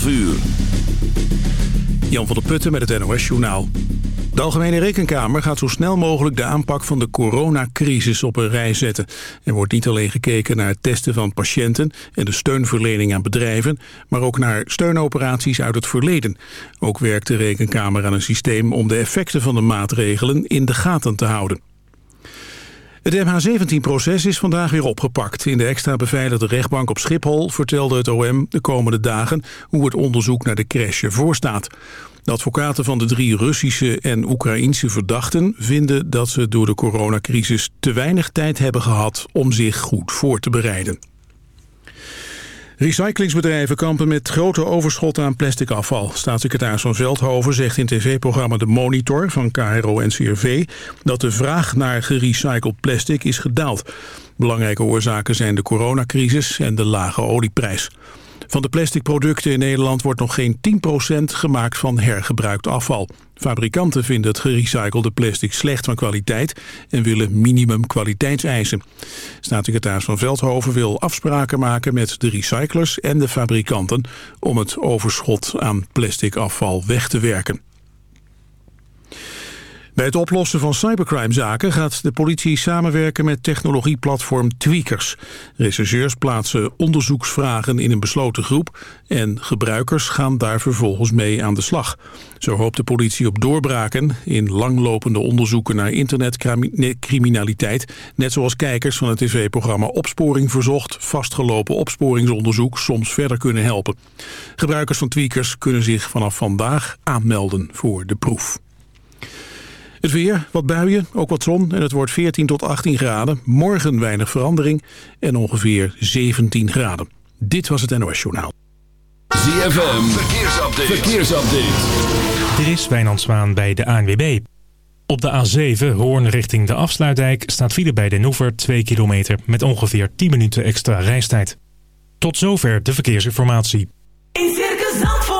12 uur. Jan van der Putten met het NOS Journaal. De Algemene Rekenkamer gaat zo snel mogelijk de aanpak van de coronacrisis op een rij zetten. Er wordt niet alleen gekeken naar het testen van patiënten en de steunverlening aan bedrijven, maar ook naar steunoperaties uit het verleden. Ook werkt de Rekenkamer aan een systeem om de effecten van de maatregelen in de gaten te houden. Het MH17-proces is vandaag weer opgepakt. In de extra beveiligde rechtbank op Schiphol vertelde het OM de komende dagen hoe het onderzoek naar de crash ervoor staat. De advocaten van de drie Russische en Oekraïnse verdachten vinden dat ze door de coronacrisis te weinig tijd hebben gehad om zich goed voor te bereiden. Recyclingsbedrijven kampen met grote overschotten aan plastic afval. Staatssecretaris van Veldhoven zegt in tv-programma De Monitor van KRO en CRV... dat de vraag naar gerecycled plastic is gedaald. Belangrijke oorzaken zijn de coronacrisis en de lage olieprijs. Van de plastic producten in Nederland wordt nog geen 10% gemaakt van hergebruikt afval. Fabrikanten vinden het gerecyclede plastic slecht van kwaliteit en willen minimum kwaliteitseisen. Staatssecretaris van Veldhoven wil afspraken maken met de recyclers en de fabrikanten om het overschot aan plastic afval weg te werken. Bij het oplossen van cybercrimezaken gaat de politie samenwerken met technologieplatform Tweakers. Rechercheurs plaatsen onderzoeksvragen in een besloten groep en gebruikers gaan daar vervolgens mee aan de slag. Zo hoopt de politie op doorbraken in langlopende onderzoeken naar internetcriminaliteit, net zoals kijkers van het tv-programma Opsporing Verzocht vastgelopen opsporingsonderzoek soms verder kunnen helpen. Gebruikers van Tweakers kunnen zich vanaf vandaag aanmelden voor de proef. Het weer, wat buien, ook wat zon en het wordt 14 tot 18 graden. Morgen weinig verandering en ongeveer 17 graden. Dit was het NOS Journaal. ZFM, verkeersupdate. verkeersupdate. Er is Wijnand Zwaan bij de ANWB. Op de A7 Hoorn richting de Afsluitdijk staat file bij Den Hoever 2 kilometer met ongeveer 10 minuten extra reistijd. Tot zover de verkeersinformatie. In Circus Zandvoort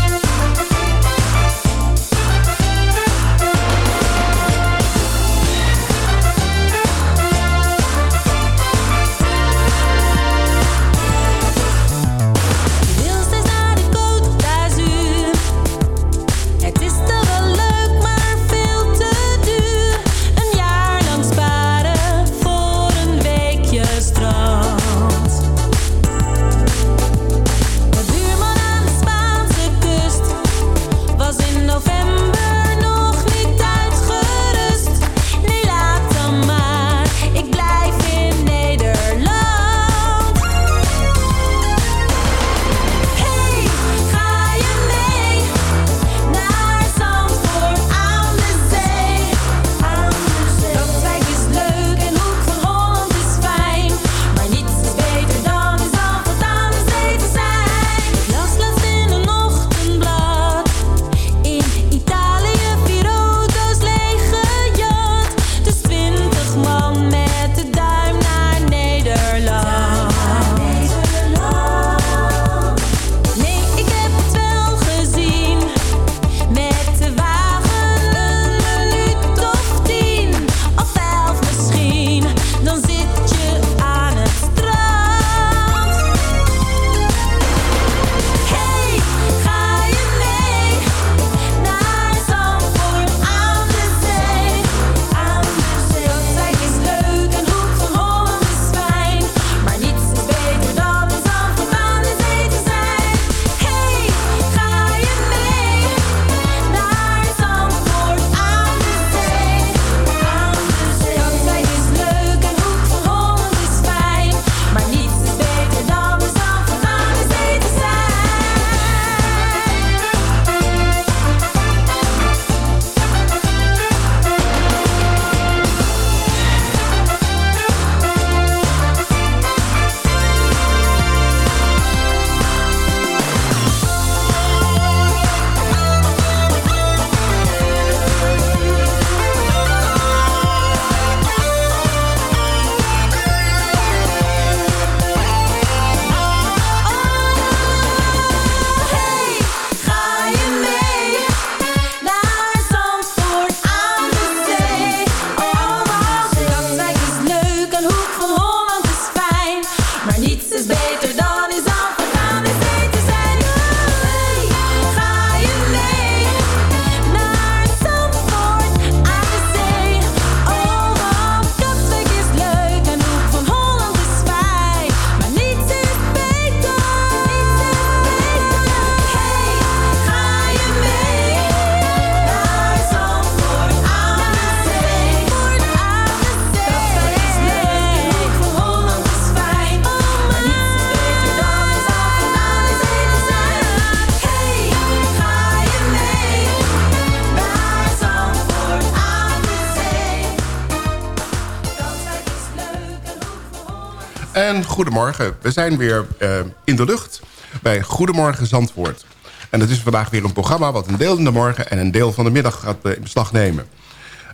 En goedemorgen. We zijn weer eh, in de lucht bij Goedemorgen Zandvoort. En het is vandaag weer een programma wat een deel in de morgen... en een deel van de middag gaat eh, in beslag nemen.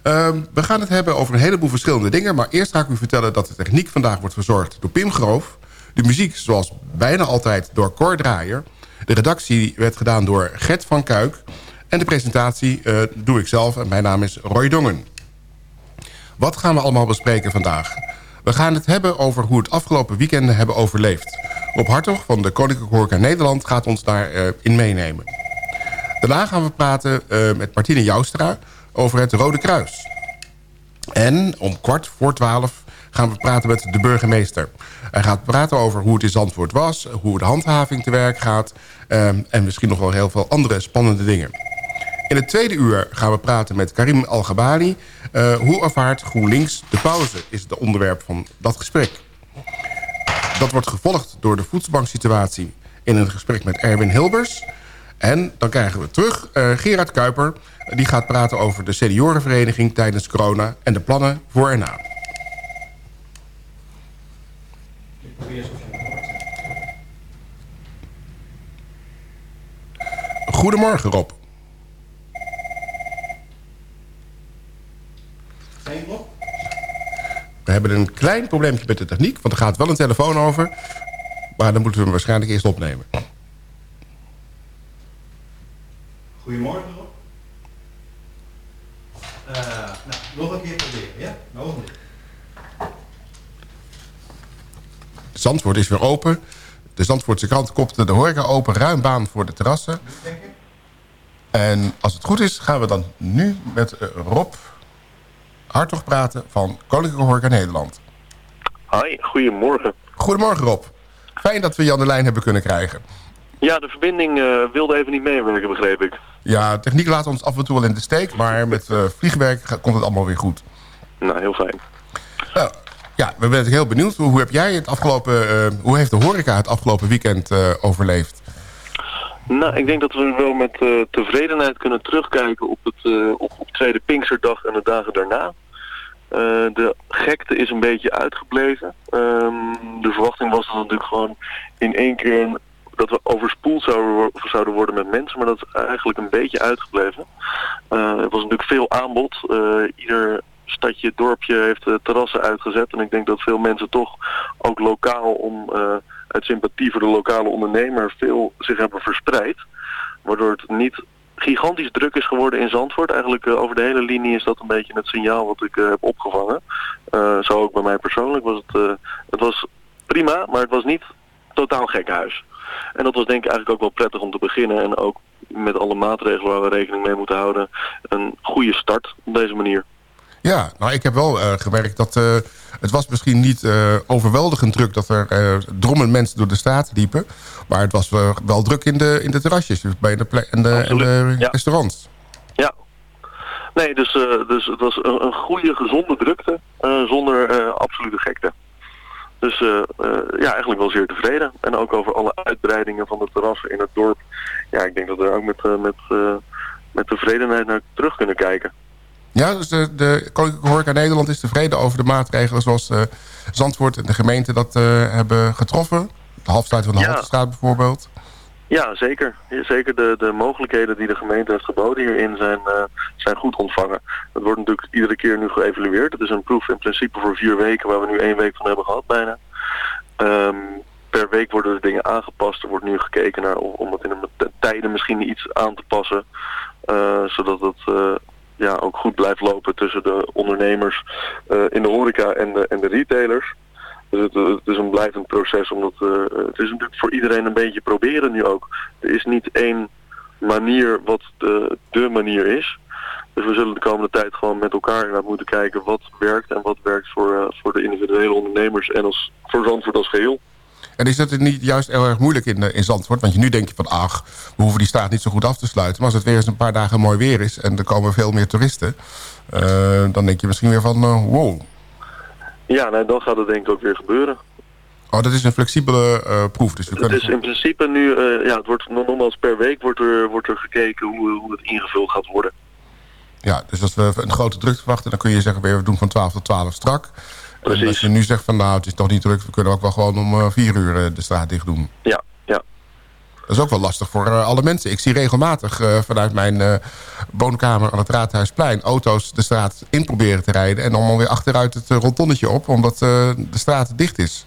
Ehm, we gaan het hebben over een heleboel verschillende dingen... maar eerst ga ik u vertellen dat de techniek vandaag wordt verzorgd door Pim Groof. De muziek, zoals bijna altijd, door Cor Draaier. De redactie werd gedaan door Gert van Kuik. En de presentatie eh, doe ik zelf en mijn naam is Roy Dongen. Wat gaan we allemaal bespreken vandaag? We gaan het hebben over hoe het afgelopen weekenden hebben overleefd. Rob Hartog van de Koninklijke Horeca Nederland gaat ons daarin in meenemen. Daarna gaan we praten eh, met Martine Joustra over het Rode Kruis. En om kwart voor twaalf gaan we praten met de burgemeester. Hij gaat praten over hoe het in Zandvoort was... hoe de handhaving te werk gaat... eh, en misschien nog wel heel veel andere spannende dingen. In het tweede uur gaan we praten met Karim Al-Gabali. Eh, hoe ervaart GroenLinks de pauze, is het onderwerp van dat gesprek. Dat wordt gevolgd door de voedselbanksituatie... in een gesprek met Erwin Hilbers. En dan krijgen we terug eh, Gerard Kuiper. Die gaat praten over de seniorenvereniging tijdens corona... en de plannen voor en na. Goedemorgen, Rob. We hebben een klein probleempje met de techniek... want er gaat wel een telefoon over... maar dan moeten we hem waarschijnlijk eerst opnemen. Goedemorgen Rob. Eh, nou, nog een keer proberen, ja? Een ogenblik. Zandvoort is weer open. De Zandvoortse krant kopte de horeca open. Ruim baan voor de terrassen. En als het goed is, gaan we dan nu met eh, Rob Hartog praten van Koninklijke Horeca Nederland. Hoi, goedemorgen. Goedemorgen Rob. Fijn dat we je aan de lijn hebben kunnen krijgen. Ja, de verbinding eh, wilde even niet meewerken, begreep ik. Ja, techniek laat ons af en toe wel in de steek... maar met eh, vliegwerk komt het allemaal weer goed. Nou, heel fijn. Nou, ja, we zijn heel benieuwd. Hoe, heb jij het afgelopen... eh, hoe heeft de horeca het afgelopen weekend overleefd? Nou, ik denk dat we wel met eh, tevredenheid kunnen terugkijken op, het, eh, op, op tweede Pinksterdag en de dagen daarna. Eh, de gekte is een beetje uitgebleven. Ehm, de verwachting was dat het natuurlijk gewoon in één keer dat we overspoeld zouden, zouden worden met mensen, maar dat is eigenlijk een beetje uitgebleven. Er was natuurlijk veel aanbod. Ieder stadje, dorpje heeft terrassen uitgezet. En ik denk dat veel mensen toch ook lokaal om uit sympathie voor de lokale ondernemer veel zich hebben verspreid. Waardoor het niet gigantisch druk is geworden in Zandvoort. Eigenlijk eh, over de hele linie is dat een beetje het signaal wat ik eh, heb opgevangen. Eh, zo ook bij mij persoonlijk was het, het was prima, maar het was niet totaal gekhuis. En dat was denk ik eigenlijk ook wel prettig om te beginnen. En ook met alle maatregelen waar we rekening mee moeten houden. Een goede start op deze manier. Ja, nou ik heb wel eh, gemerkt dat eh, het was misschien niet eh, overweldigend druk... dat er drommen mensen door de straat liepen. Maar het was wel, druk in de, in de terrasjes, dus bij de, en de, en de ja. restaurants. Ja. Nee, dus, dus het was een, een goede, gezonde drukte zonder absolute gekte. Dus ja, eigenlijk wel zeer tevreden. En ook over alle uitbreidingen van de terrassen in het dorp. Ja, ik denk dat we er ook met, met, met tevredenheid naar terug kunnen kijken. Ja, dus de, de Koninklijke Horeca Nederland is tevreden over de maatregelen... zoals eh, Zandvoort en de gemeente dat eh, hebben getroffen. De halfsluiting van de Ja. Haltestraat bijvoorbeeld. Ja, zeker. Zeker de, de mogelijkheden die de gemeente heeft geboden hierin zijn, eh, zijn goed ontvangen. Het wordt natuurlijk iedere keer nu geëvalueerd. Het is een proef in principe voor vier weken, waar we nu één week van hebben gehad bijna. Ehm, per week worden de dingen aangepast. Er wordt nu gekeken naar om, om het in de tijden misschien iets aan te passen. zodat het ja, ook goed blijft lopen tussen de ondernemers eh, in de horeca en de, en de retailers. Dus het, het is een blijvend proces, omdat eh, het is natuurlijk voor iedereen een beetje proberen nu ook. Er is niet één manier wat de, de manier is. Dus we zullen de komende tijd gewoon met elkaar inderdaad moeten kijken wat werkt en wat werkt voor, eh, voor de individuele ondernemers en als, voor Zandvoort als geheel. En is dat niet juist heel erg moeilijk in, eh, in Zandvoort? Want je nu denk je van, ach, we hoeven die straat niet zo goed af te sluiten. Maar als het weer eens een paar dagen mooi weer is en er komen veel meer toeristen... eh, dan denk je misschien weer van, eh, wow. Ja, nee, dan gaat het denk ik ook weer gebeuren. Oh, dat is een flexibele proef. Dus we Het is in principe nu, ja, het wordt nogmaals per week wordt er, wordt er gekeken hoe, hoe het ingevuld gaat worden. Ja, dus als we een grote drukte verwachten... dan kun je zeggen, weer, we doen van 12 tot 12 strak. En als je nu zegt van nou, het is toch niet druk... we kunnen ook wel gewoon om eh, vier uur eh, de straat dicht doen. Ja, ja. Dat is ook wel lastig voor eh, alle mensen. Ik zie regelmatig vanuit mijn woonkamer aan het Raadhuisplein... auto's de straat in proberen te rijden... en allemaal weer achteruit het rotonnetje op... omdat de straat dicht is.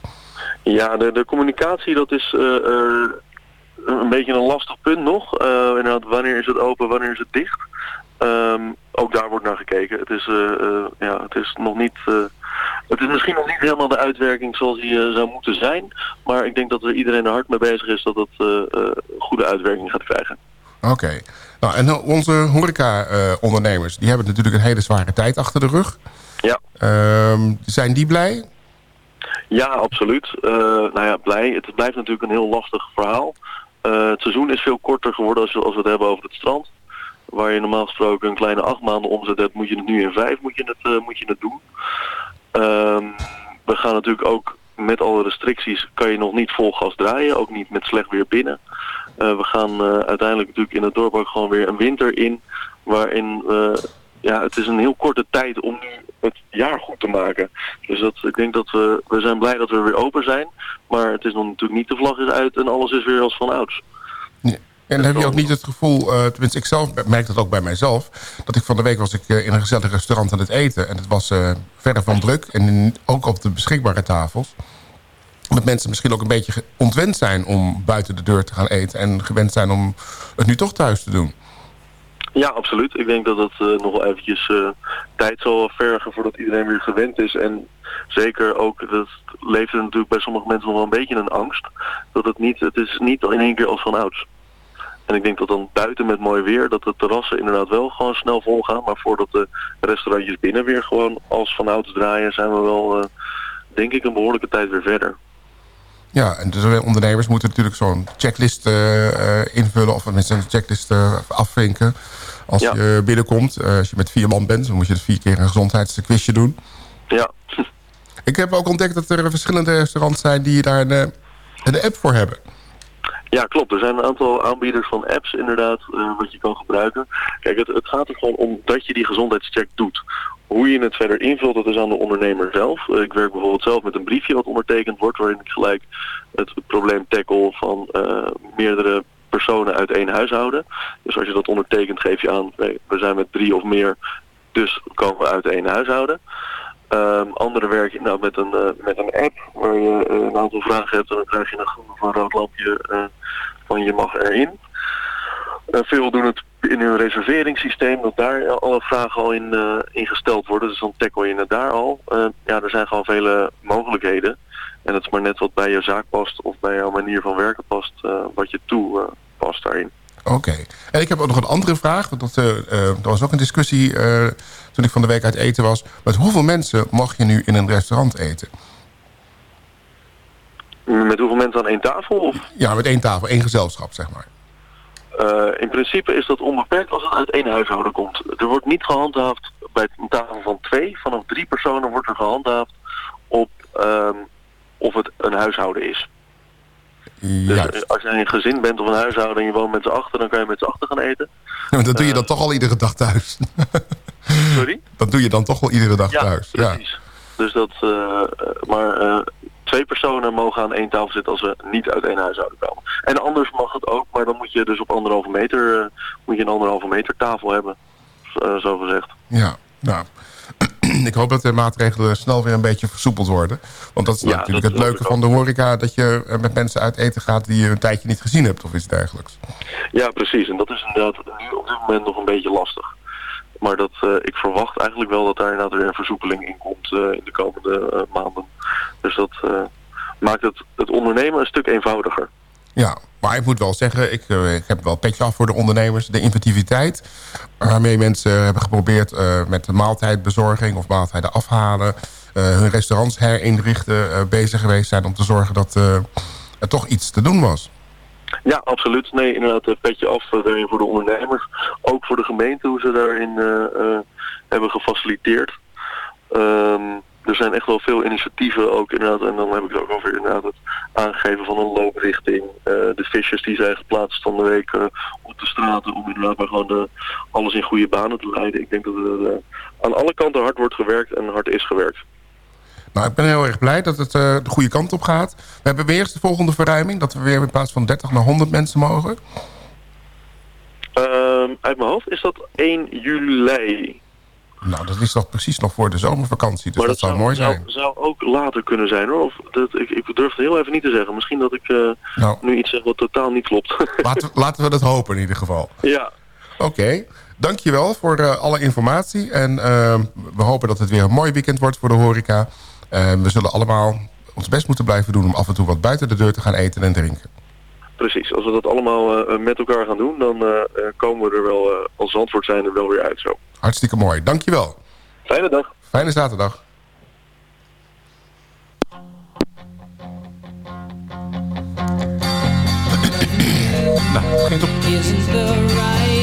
Ja, de, de communicatie dat is een beetje een lastig punt nog. Inderdaad, wanneer is het open, wanneer is het dicht? Ehm, ook daar wordt naar gekeken. Het is, ja, het is nog niet... het is misschien nog niet helemaal de uitwerking zoals die eh, zou moeten zijn. Maar ik denk dat er iedereen er hard mee bezig is dat het eh, eh, goede uitwerking gaat krijgen. Oké. Nou, en onze horeca-ondernemers... die hebben natuurlijk een hele zware tijd achter de rug. Ja. Ehm, zijn die blij? Ja, absoluut. Nou ja, blij. Het blijft natuurlijk een heel lastig verhaal. Het seizoen is veel korter geworden als, we- als we het hebben over het strand. Waar je normaal gesproken een kleine acht maanden omzet hebt, moet je het nu in vijf moet je het, moet je het doen. Ehm, we gaan natuurlijk ook met alle restricties, kan je nog niet vol gas draaien. Ook niet met slecht weer binnen. Eh, we gaan eh, uiteindelijk natuurlijk in het dorp ook gewoon weer een winter in. Waarin, ja, het is een heel korte tijd om nu het jaar goed te maken. Dus dat, ik denk dat we, we zijn blij dat we weer open zijn. Maar het is nog natuurlijk niet de vlag is uit en alles is weer als van ouds. En dan heb je ook niet het gevoel, eh, tenminste ik zelf merk dat ook bij mijzelf... dat ik van de week was ik eh, in een gezellig restaurant aan het eten... en het was eh, verre van druk en in- ook op de beschikbare tafels. Dat mensen misschien ook een beetje ontwend zijn om buiten de deur te gaan eten... en gewend zijn om het nu toch thuis te doen. Ja, absoluut. Ik denk dat het nog wel eventjes tijd zal vergen voordat iedereen weer gewend is. En zeker ook, dat leeft er natuurlijk bij sommige mensen nog wel een beetje een angst. Dat het niet, het is niet in één keer als van ouds. En ik denk dat dan buiten met mooi weer, dat de terrassen inderdaad wel gewoon snel vol gaan. Maar voordat de restaurantjes binnen weer gewoon als van ouds draaien, zijn we wel, eh, denk ik, een behoorlijke tijd weer verder. Ja, en de ondernemers moeten natuurlijk zo'n checklist eh, eh, invullen... of mensen een checklist afvinken als Ja. je binnenkomt. Als je met vier man bent, dan moet je het vier keer een gezondheidsquizje doen. Ja. Ik heb ook ontdekt dat er verschillende restaurants zijn... die daar een, een app voor hebben. Ja, klopt. Er zijn een aantal aanbieders van apps inderdaad eh, wat je kan gebruiken. Kijk, het, het gaat er gewoon om dat je die gezondheidscheck doet. Hoe je het verder invult, dat is aan de ondernemer zelf. Eh, ik werk bijvoorbeeld zelf met een briefje wat ondertekend wordt... waarin ik gelijk het probleem tackle van eh, meerdere personen uit één huishouden. Dus als je dat ondertekent, geef je aan... we zijn met drie of meer, dus komen we uit één huishouden. Ehm andere werk je nou met een, eh, met een app waar je eh, een aantal vragen hebt en dan krijg je een groen of een rood lampje eh, van je mag erin. Veel doen het in hun reserveringssysteem, dat daar alle vragen al in, in gesteld worden. Dus dan tackle je het daar al. Eh, ja, er zijn gewoon vele mogelijkheden. En het is maar net wat bij je zaak past of bij jouw manier van werken past, wat je toe past daarin. Oké. En ik heb ook nog een andere vraag. Want dat, eh, eh, er was ook een discussie eh, toen ik van de week uit eten was. Met hoeveel mensen mag je nu in een restaurant eten? Met hoeveel mensen aan één tafel? Of Ja, met één tafel, één gezelschap, zeg maar. In principe is dat onbeperkt als het uit één huishouden komt. Er wordt niet gehandhaafd bij een tafel van twee. Vanaf drie personen wordt er gehandhaafd op ehm, of het een huishouden is. Dus Juist. eh, als je een gezin bent of een huishouden en je woont met z'n achter, dan kan je met z'n achter gaan eten. Want dat doe je dan toch al iedere dag thuis. Sorry? Dat doe je dan toch wel iedere dag Ja, thuis. Ja. precies. Dus dat, eh, eh, maar eh, twee personen mogen aan één tafel zitten als ze niet uit één huishouden komen. En anders mag het ook, maar dan moet je dus op anderhalve meter, eh, moet je een anderhalve meter tafel hebben. eh, zo gezegd. Ja, nou. ik hoop dat de maatregelen snel weer een beetje versoepeld worden. Want dat is Ja, natuurlijk dat het leuke van de horeca... dat je met mensen uit eten gaat die je een tijdje niet gezien hebt of iets dergelijks. Ja, precies. En dat is inderdaad nu op dit moment nog een beetje lastig. Maar dat, eh, ik verwacht eigenlijk wel dat daar inderdaad weer een versoepeling in komt eh, in de komende eh, maanden. Dus dat maakt het, het ondernemen een stuk eenvoudiger. Ja, maar ik moet wel zeggen, ik, eh, ik heb wel petje af voor de ondernemers. De inventiviteit waarmee mensen hebben geprobeerd eh, met de maaltijdbezorging of maaltijden afhalen, eh, hun restaurants herinrichten, bezig geweest zijn om te zorgen dat er toch iets te doen was. Ja, absoluut. Nee, inderdaad, een petje af voor de ondernemers. Ook voor de gemeente, hoe ze daarin hebben gefaciliteerd. Ehm, er zijn echt wel veel initiatieven ook inderdaad. En dan heb ik het ook over inderdaad het aangeven van een looprichting. eh, de visjes die zijn geplaatst van de week eh, op de straten om inderdaad maar gewoon de, alles in goede banen te leiden. Ik denk dat er eh, aan alle kanten hard wordt gewerkt en hard is gewerkt. Nou, ik ben heel erg blij dat het eh, de goede kant op gaat. We hebben weer eens de volgende verruiming. Dat we weer in plaats van 30 naar 100 mensen mogen. Ehm, uit mijn hoofd is dat 1 juli. Nou, dat is toch precies nog voor de zomervakantie. Dus maar dat, zou mooi zijn. Zou, zou ook later kunnen zijn hoor. Of dat, ik, ik durf het heel even niet te zeggen. Misschien dat ik eh, Nou. nu iets zeg wat totaal niet klopt. Laten, we- laten we dat hopen in ieder geval. ja, Oké, dankjewel voor eh, alle informatie. En eh, we hopen dat het weer een mooi weekend wordt voor de horeca. We zullen allemaal ons best moeten blijven doen... om af en toe wat buiten de deur te gaan eten en drinken. Precies. Als we dat allemaal eh, met elkaar gaan doen, dan eh, eh, komen we er wel, eh, als Zandvoort zijn, er wel weer uit zo. Hartstikke mooi, dankjewel. Fijne dag. Fijne zaterdag. nou, het begint op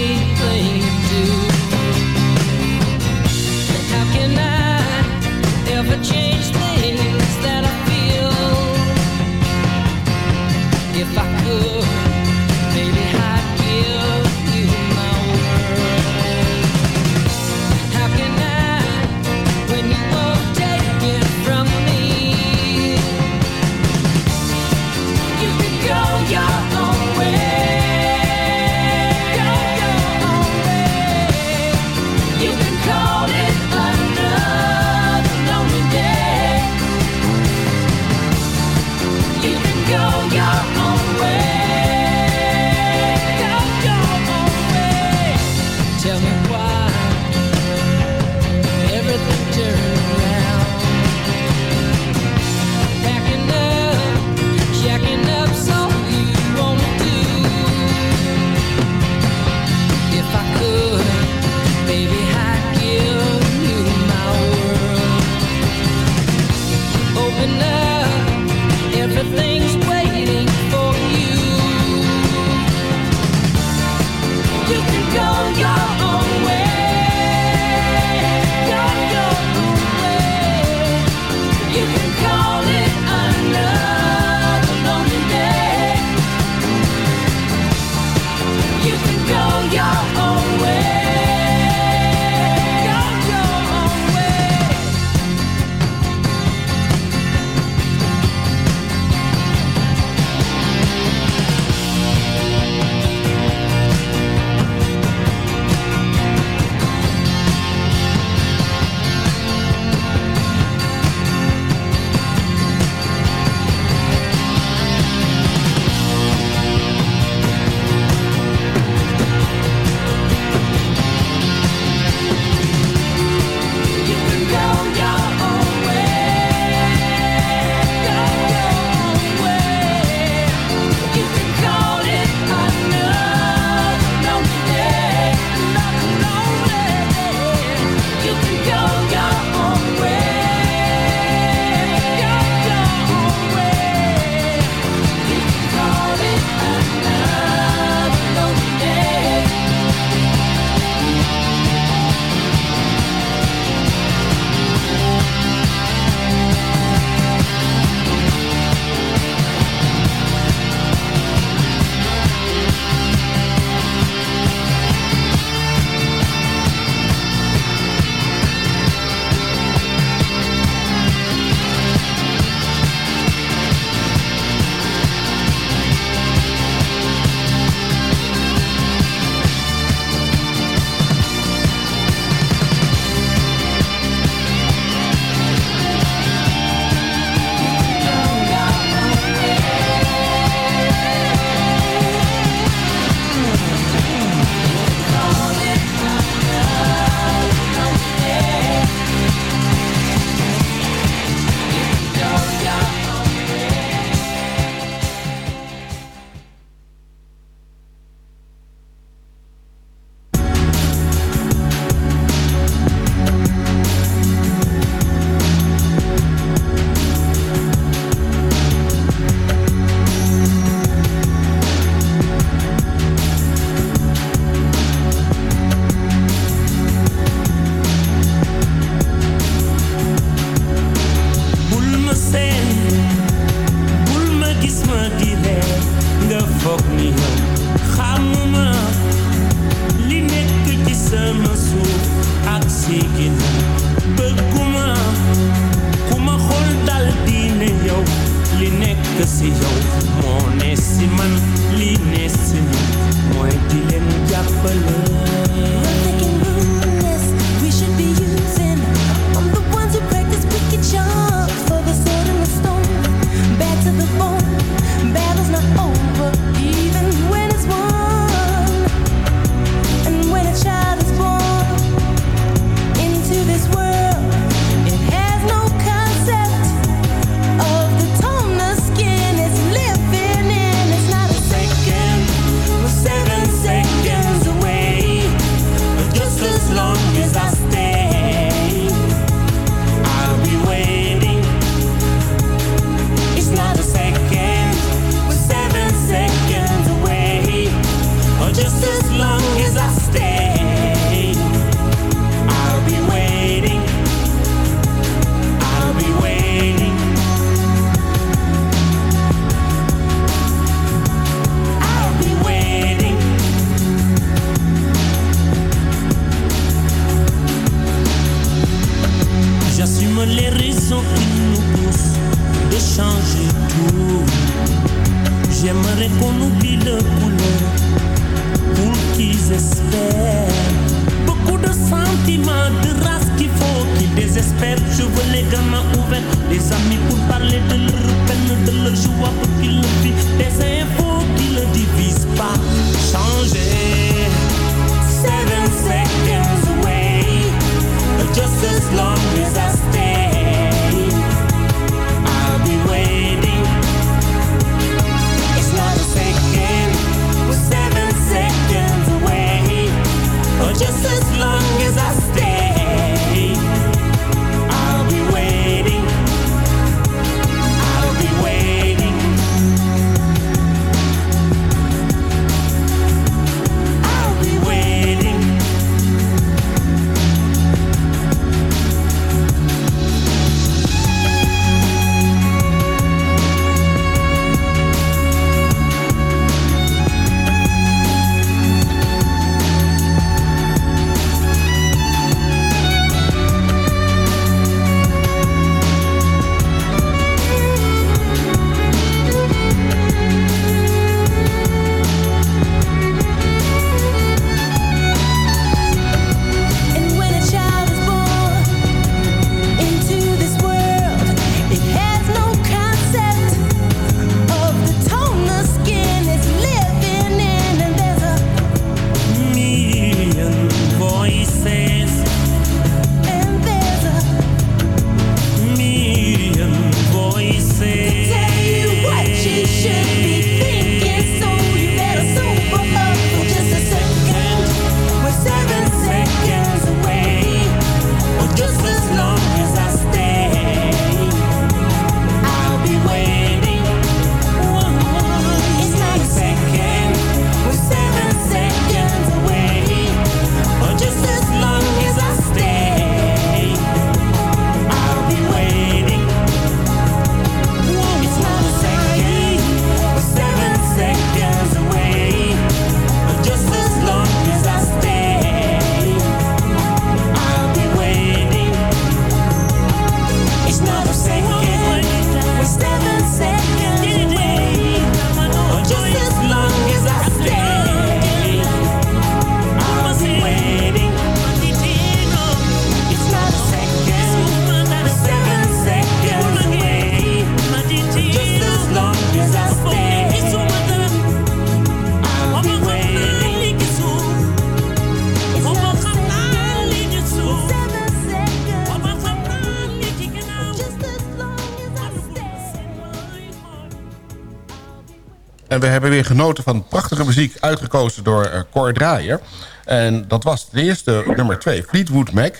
En we hebben weer genoten van prachtige muziek uitgekozen door eh, Cor Draaier. En dat was de eerste nummer twee, Fleetwood Mac,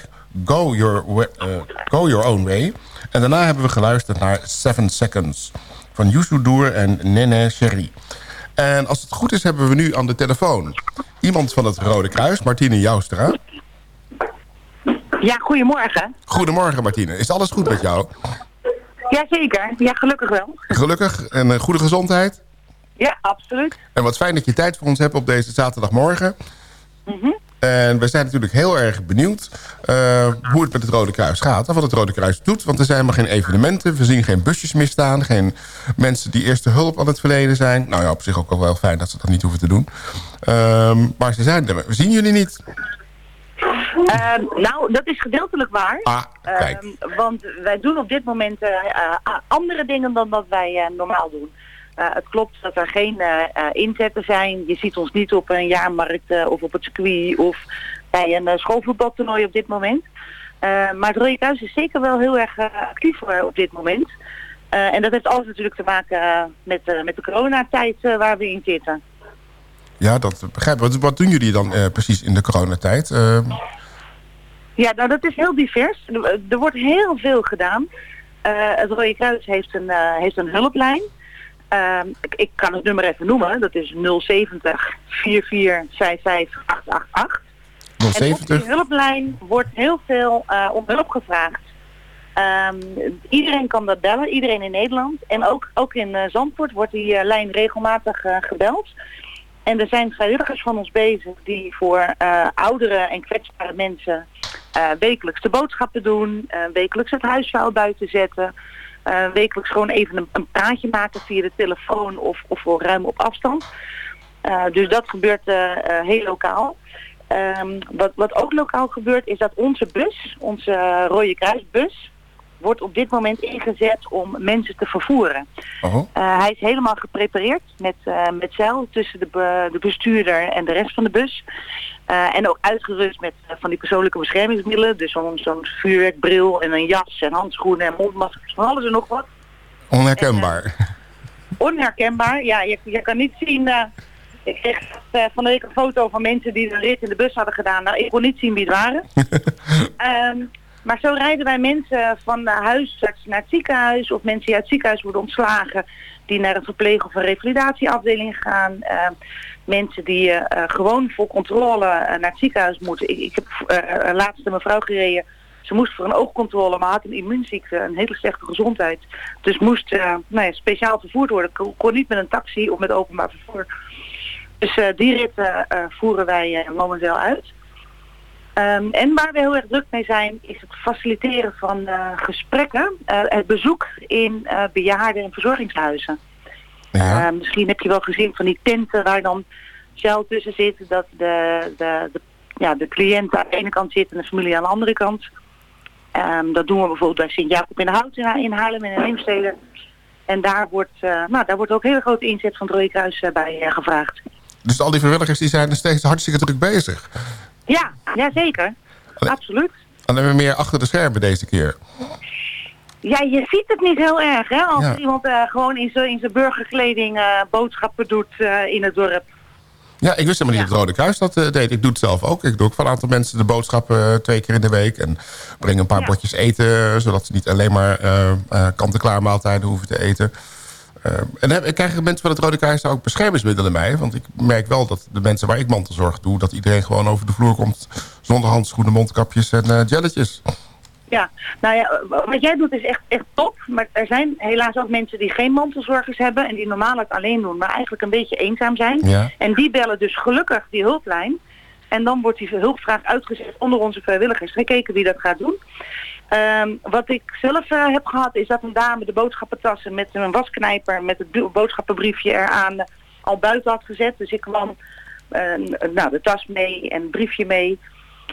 Go Your, eh, Go Your Own Way. En daarna hebben we geluisterd naar Seven Seconds van Youssou Doer en Nene Sherry. En als het goed is hebben we nu aan de telefoon iemand van het Rode Kruis, Martine Joustra. Ja, goedemorgen. Goedemorgen Martine, is alles goed met jou? Jazeker. Ja, gelukkig wel. Gelukkig en een goede gezondheid? Ja, absoluut. En wat fijn dat je tijd voor ons hebt op deze zaterdagmorgen. Mhm. En we zijn natuurlijk heel erg benieuwd eh, hoe het met het Rode Kruis gaat. En wat het Rode Kruis doet. Want er zijn maar geen evenementen. We zien geen busjes meer staan. Geen mensen die eerste hulp aan het verleden zijn. Nou ja, op zich ook wel fijn dat ze dat niet hoeven te doen. Ehm, maar ze zijn er. We zien jullie niet. Ehm, nou, dat is gedeeltelijk waar. Ah, kijk. Ehm, want wij doen op dit moment eh, eh, andere dingen dan wat wij normaal doen. Eh, het klopt dat er geen eh, eh, inzetten zijn. Je ziet ons niet op een jaarmarkt of op het circuit of bij een schoolvoetbaltoernooi op dit moment. Maar het Rode Kruis is zeker wel heel erg actief op dit moment. En dat heeft alles natuurlijk te maken met, met de coronatijd waar we in zitten. Ja, dat begrijp ik. Wat, wat doen jullie dan precies in de coronatijd? Ja, nou dat is heel divers. Er, er wordt heel veel gedaan. Het Rode Kruis heeft een, heeft een hulplijn. Ehm, ik, ik kan het nummer even noemen. Dat is 070 4455 888. En op 070? die hulplijn wordt heel veel eh, om hulp gevraagd. Ehm, iedereen kan dat bellen, iedereen in Nederland. En ook, ook in eh, Zandvoort wordt die eh, lijn regelmatig gebeld. En er zijn vrijwilligers van ons bezig die voor oudere en kwetsbare mensen wekelijks de boodschappen doen, wekelijks het huisvuil buiten zetten, eh, wekelijks gewoon even een, een praatje maken via de telefoon of, of voor ruim op afstand. Eh, dus dat gebeurt eh, heel lokaal. Ehm, wat, wat ook lokaal gebeurt is dat onze bus, onze Rode Kruisbus, wordt op dit moment ingezet om mensen te vervoeren. Oh. Hij is helemaal geprepareerd met, eh, met zeil tussen de, be- de bestuurder en de rest van de bus. Eh, en ook uitgerust met eh, van die persoonlijke beschermingsmiddelen. Dus zo'n zo'n vuurwerkbril en een jas en handschoenen en mondmaskers, van alles en nog wat. Onherkenbaar. Onherkenbaar. Ja, je, je kan niet zien... eh, ik kreeg eh, van de week een foto van mensen die een rit in de bus hadden gedaan. Nou, ik kon niet zien wie het waren. Ehm, maar zo rijden wij mensen van de huisarts naar het ziekenhuis... of mensen die uit het ziekenhuis worden ontslagen... die naar een verpleeg- of een revalidatieafdeling gaan. Mensen die eh, eh, gewoon voor controle eh, naar het ziekenhuis moeten. Ik, ik heb laatst een mevrouw gereden... Ze moest voor een oogcontrole, maar had een immuunziekte, een hele slechte gezondheid. Dus moest nou ja, speciaal vervoerd worden. Kon, kon niet met een taxi of met openbaar vervoer. Dus die rit eh, voeren wij momenteel uit. Ehm, en waar we heel erg druk mee zijn, is het faciliteren van gesprekken. het bezoek in bejaarden- en verzorgingshuizen. Eh, misschien heb je wel gezien van die tenten waar dan cel tussen zit. Dat de, de, de, ja, de cliënt aan de ene kant zit en de familie aan de andere kant. Ehm, dat doen we bijvoorbeeld bij Sint-Jacob in de Hout in, in Haarlem en in Heemstede. En daar wordt, eh, nou, daar wordt ook hele grote inzet van het Rode Kruis eh, bij gevraagd. Dus al die vrijwilligers die zijn steeds hartstikke druk bezig. Ja, ja zeker. Absoluut. Dan hebben we meer achter de schermen deze keer. Ja, je ziet het niet heel erg, hè? Als Ja. iemand eh, gewoon in zijn in zijn burgerkleding eh, boodschappen doet eh, in het dorp. Ja, ik wist helemaal niet dat het Rode Kruis dat deed. Ik doe het zelf ook. Ik doe ook van een aantal mensen de boodschappen twee keer in de week. En breng een paar bordjes eten, zodat ze niet alleen maar kant-en-klaar maaltijden hoeven te eten. En heb, krijgen mensen van het Rode Kruis daar ook beschermingsmiddelen mee? Want ik merk wel dat de mensen waar ik mantelzorg doe... dat iedereen gewoon over de vloer komt zonder handschoenen, mondkapjes en jelletjes. Ja, nou ja, wat jij doet is echt, echt top. Maar er zijn helaas ook mensen die geen mantelzorgers hebben... en die normaal het alleen doen, maar eigenlijk een beetje eenzaam zijn. Ja. En die bellen dus gelukkig die hulplijn. En dan wordt die hulpvraag uitgezet onder onze vrijwilligers. Gekeken wie dat gaat doen. Ehm, wat ik zelf eh, heb gehad is dat een dame de boodschappentassen met een wasknijper... met het boodschappenbriefje eraan eh, al buiten had gezet. Dus ik kwam eh, nou, de tas mee en het briefje mee...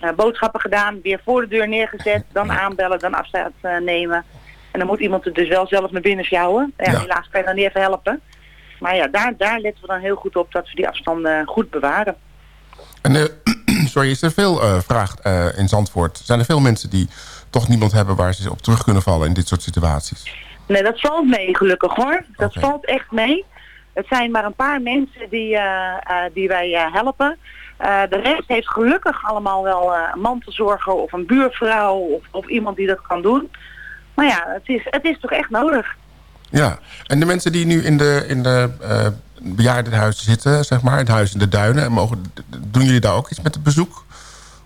Eh, boodschappen gedaan, weer voor de deur neergezet, dan aanbellen, dan afstand eh, nemen. En dan moet iemand het dus wel zelf naar binnen sjouwen. Ja, Ja. Helaas kan je dan niet even helpen. Maar ja, daar, daar letten we dan heel goed op dat we die afstanden eh, goed bewaren. En sorry, is er veel eh, vraag eh, in Zandvoort? Zijn er veel mensen die toch niemand hebben waar ze op terug kunnen vallen in dit soort situaties? Nee, dat valt mee gelukkig hoor. Dat valt echt mee. Het zijn maar een paar mensen die, die wij helpen. Eh, de rest heeft gelukkig allemaal wel eh, een mantelzorger of een buurvrouw of, of iemand die dat kan doen. Maar ja, het is, het is toch echt nodig. Ja, en de mensen die nu in de, in de eh bejaardenhuizen zitten, zeg maar, het huis in de duinen, mogen, doen jullie daar ook iets met het bezoek?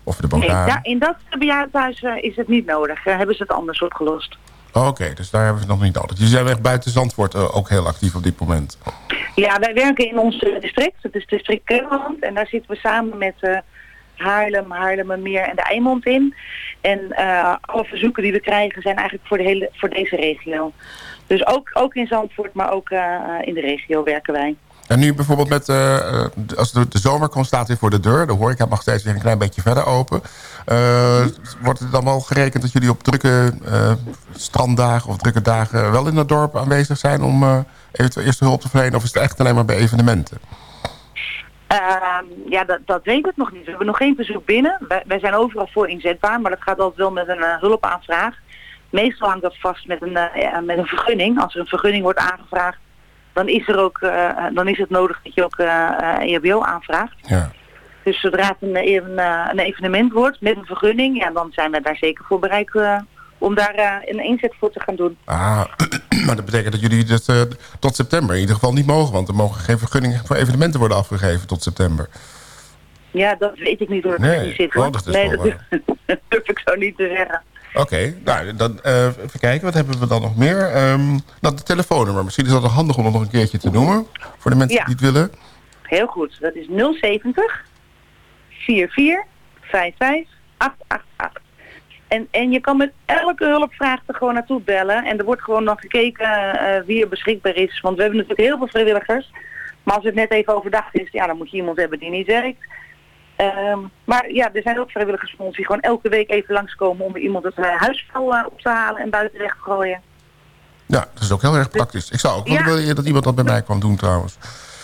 Of de boot Nee, daar, in dat bejaardenhuis is het niet nodig. Hebben ze het anders opgelost. Oh, Oké, dus daar hebben we nog niet nodig. Jullie zijn echt buiten Zandvoort eh, ook heel actief op dit moment. Ja, wij werken in ons eh, district. Het is district Kennemerland. En daar zitten we samen met eh Haarlem, Haarlemmermeer en de Eimond in. En alle verzoeken die we krijgen zijn eigenlijk voor, de hele, voor deze regio. Dus ook, ook in Zandvoort, maar ook in de regio werken wij. En nu bijvoorbeeld met, eh, eh, als de, de zomer komt, staat weer voor de deur. De horeca mag steeds weer een klein beetje verder open. Eh, Wordt het dan wel gerekend dat jullie op drukke eh, stranddagen of drukke dagen wel in het dorp aanwezig zijn om eventueel eerste hulp te verlenen? Of is het echt alleen maar bij evenementen? Ehm, ja, dat, dat weet ik nog niet. We hebben nog geen verzoek binnen. Wij, zijn overal voor inzetbaar, maar dat gaat altijd wel met een hulpaanvraag. Meestal hangt dat vast met een, met een vergunning. Als er een vergunning wordt aangevraagd, dan is, er ook, eh, eh, dan is het nodig dat je ook eh eh, EHBO aanvraagt. Ja. Dus zodra het een, een, een evenement wordt met een vergunning, ja, dan zijn we daar zeker voor bereid eh, om daar een inzet voor te gaan doen. Ah, maar dat betekent dat jullie eh, tot september in ieder geval niet mogen. Want er mogen geen vergunningen voor evenementen worden afgegeven tot september. Ja, dat weet ik niet hoe het Nee, precies zit. hoor. oh, dat is nee, dat durf ik zo niet te zeggen. Oké, nou, dan eh, even kijken. Wat hebben we dan nog meer? Nou, de telefoonnummer. Misschien is dat handig om dat nog een keertje te noemen. Voor de mensen Ja. die het willen. Heel goed. Dat is 070 44 55 888. En, en je kan met elke hulpvraag er gewoon naartoe bellen. En er wordt gewoon dan gekeken eh, wie er beschikbaar is. Want we hebben natuurlijk heel veel vrijwilligers. Maar als het net even overdag is, ja, dan moet je iemand hebben die niet werkt. Ehm, maar ja, er zijn ook vrijwilligers van ons die gewoon elke week even langskomen om iemand het uh, huisvuil eh, op te halen en buiten weg te gooien. Ja, dat is ook heel erg praktisch. Ik zou ook Ja. willen dat iemand dat bij mij kwam doen trouwens.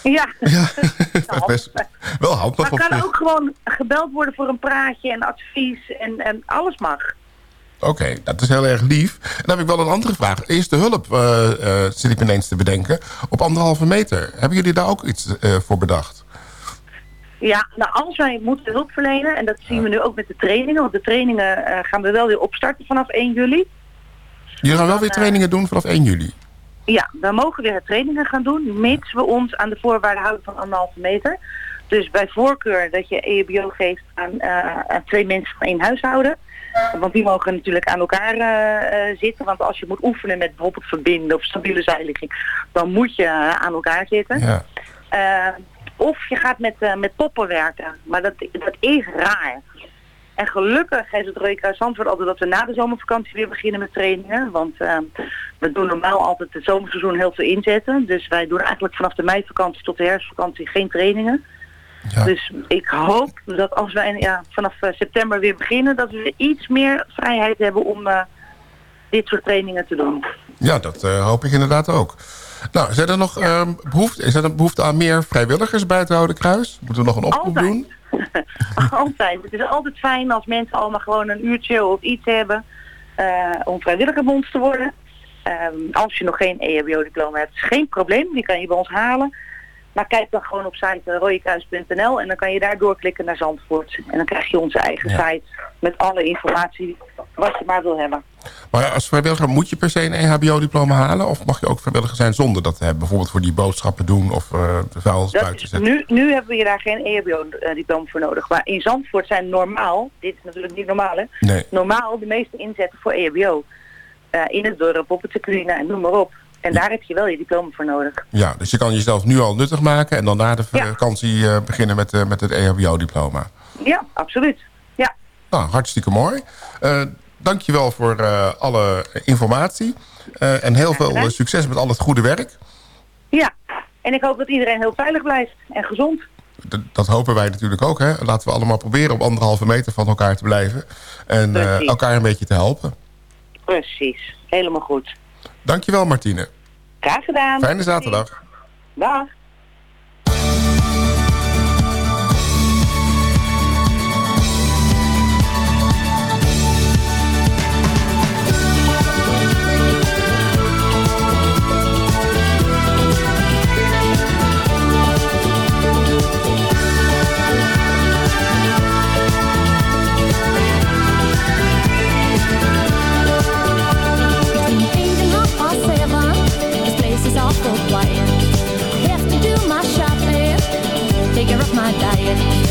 Ja, Best, wel handig maar kan ook gewoon gebeld worden voor een praatje en advies en, en alles mag. Oké, dat is heel erg lief. En dan heb ik wel een andere vraag. Eerste hulp eh, eh, zit ik ineens te bedenken. Op anderhalve meter. Hebben jullie daar ook iets eh, voor bedacht? Ja, nou als wij moeten hulp verlenen, en dat zien we nu ook met de trainingen, want de trainingen eh, gaan we wel weer opstarten vanaf 1 juli. Jullie gaan wel weer eh, trainingen doen vanaf 1 juli. Ja, we mogen weer trainingen gaan doen, mits we ons aan de voorwaarden houden van anderhalve meter. Dus bij voorkeur dat je E EHBO geeft aan, eh, aan twee mensen van één huishouden. Want die mogen natuurlijk aan elkaar zitten. Want als je moet oefenen met bijvoorbeeld verbinden of stabiele zijligging, dan moet je aan elkaar zitten. Ja. Of je gaat met, eh, met poppen werken. Maar dat, dat is raar. En gelukkig heeft het Rode Kruis Zandvoort altijd dat we na de zomervakantie weer beginnen met trainingen. Want eh, we doen normaal altijd het zomerseizoen heel veel inzetten. Dus wij doen eigenlijk vanaf de meivakantie tot de herfstvakantie geen trainingen. Dus ik hoop dat als wij ja, vanaf eh, september weer beginnen, dat we iets meer vrijheid hebben om dit soort trainingen te doen. Ja, dat hoop ik inderdaad ook. Nou, zijn er nog ehm, behoefte, is er een behoefte aan meer vrijwilligers bij het Rode Kruis? Moeten we nog een oproep doen? altijd. Het is altijd fijn als mensen allemaal gewoon een uurtje of iets hebben eh, om vrijwilliger bij ons te worden. Ehm, als je nog geen EHBO-diploma hebt, is geen probleem. Die kan je bij ons halen. Maar kijk dan gewoon op site uh, rooikruis.nl en dan kan je daar doorklikken naar Zandvoort. En dan krijg je onze eigen site met alle informatie wat je maar wil hebben. Maar als vrijwilliger moet je per se een EHBO-diploma halen? Of mag je ook vrijwilliger zijn zonder dat te hebben? Bijvoorbeeld voor die boodschappen doen of eh, de vuil Dat buiten zetten? nu, nu hebben we daar geen EHBO-diploma voor nodig. Maar in Zandvoort zijn normaal, dit is natuurlijk niet normaal hè, Nee. normaal de meeste inzetten voor E EHBO. Eh, in het dorp, op het circuit, nou, noem maar op. En daar heb je wel je diploma voor nodig. Ja, dus je kan jezelf nu al nuttig maken... en dan na de vakantie eh, beginnen met, eh, met het EHBO-diploma. Ja, absoluut. Ja, Nou, hartstikke mooi. Eh dankjewel voor eh, alle informatie. Eh, en heel veel eh, succes met al het goede werk. ja. En ik hoop dat iedereen heel veilig blijft en gezond. D- dat hopen wij natuurlijk ook. Hè? Laten we allemaal proberen op anderhalve meter van elkaar te blijven. En elkaar een beetje te helpen. Precies, helemaal goed. Dankjewel Martine. Graag gedaan. Fijne zaterdag. Dag. life.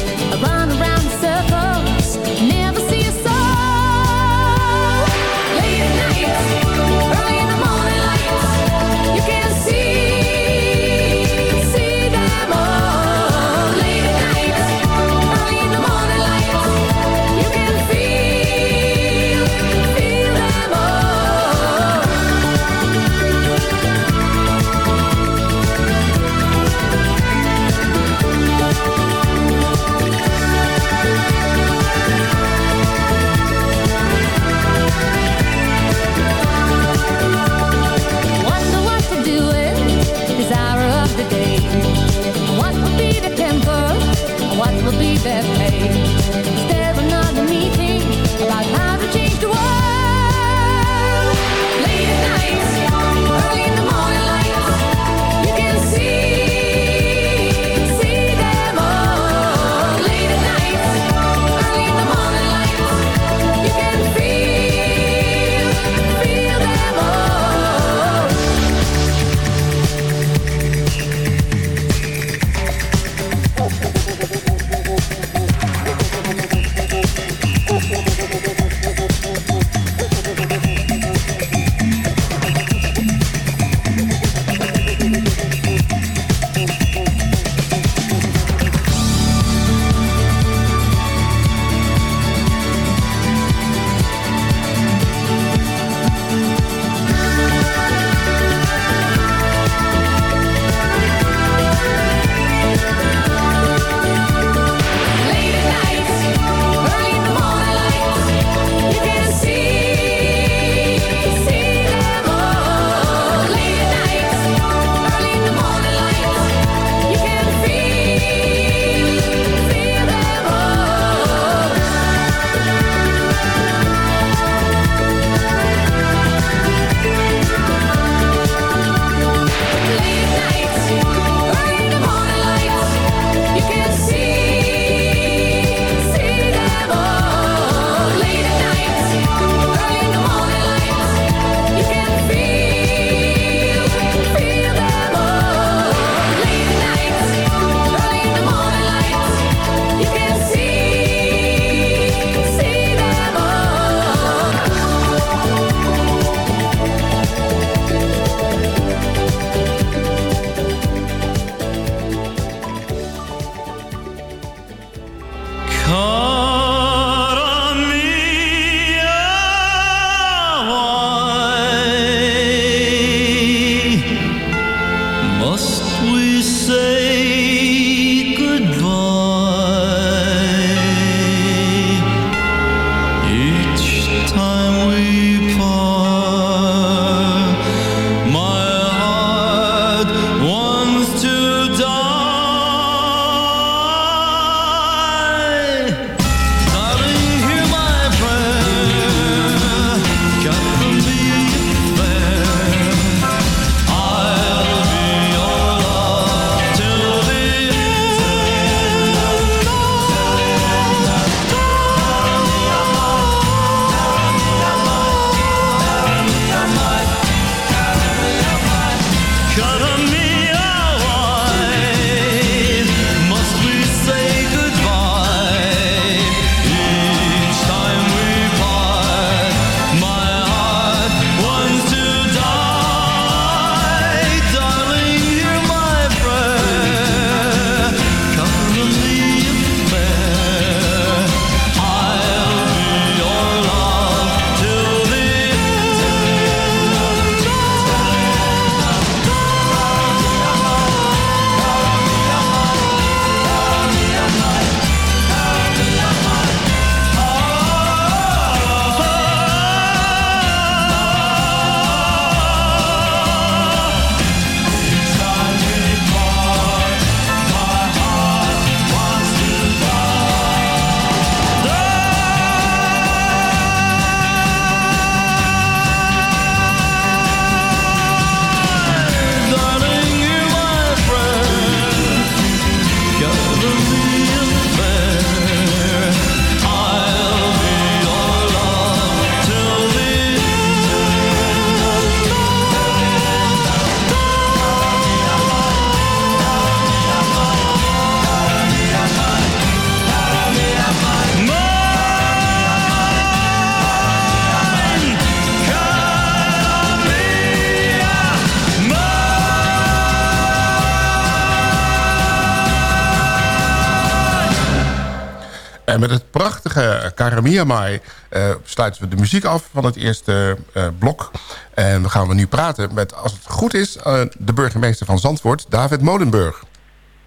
Karamiamai uh, sluiten we de muziek af van het eerste uh, blok. En we gaan we nu praten met, als het goed is, uh, de burgemeester van Zandvoort, David Molenburg.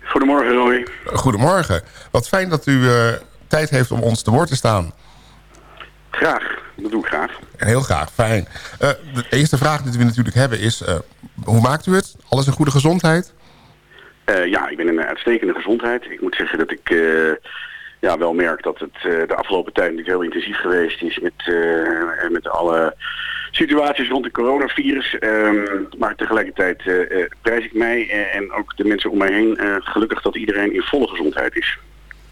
Goedemorgen, Roy. Goedemorgen. Wat fijn dat u tijd heeft om ons te woord te staan. Graag, dat doe ik graag. Heel graag, fijn. de eerste vraag die we natuurlijk hebben is, hoe maakt u het? Alles in goede gezondheid? ja, ik ben in een uitstekende gezondheid. Ik moet zeggen dat ik ja, wel merk dat het uh, de afgelopen tijd natuurlijk heel intensief geweest is met, uh, met alle situaties rond het coronavirus. Um, maar tegelijkertijd uh, prijs ik mij en ook de mensen om mij heen gelukkig dat iedereen in volle gezondheid is.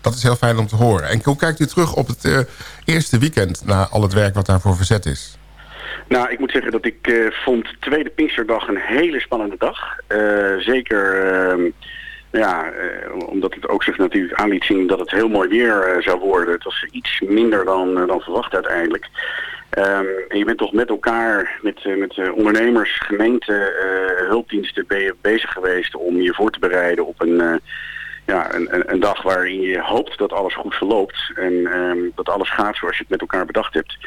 Dat is heel fijn om te horen. En hoe kijkt u terug op het eerste weekend na al het werk wat daarvoor verzet is? Nou, ik moet zeggen dat ik vond tweede Pinksterdag een hele spannende dag. zeker ehm, ja, eh, omdat het ook zich natuurlijk aan liet zien dat het heel mooi weer eh, zou worden. Het was iets minder dan, uh, dan verwacht uiteindelijk. Um, en je bent toch met elkaar, met, met ondernemers, gemeenten, hulpdiensten bezig geweest om je voor te bereiden op een, ja, een, een, dag waarin je hoopt dat alles goed verloopt. En um, dat alles gaat zoals je het met elkaar bedacht hebt.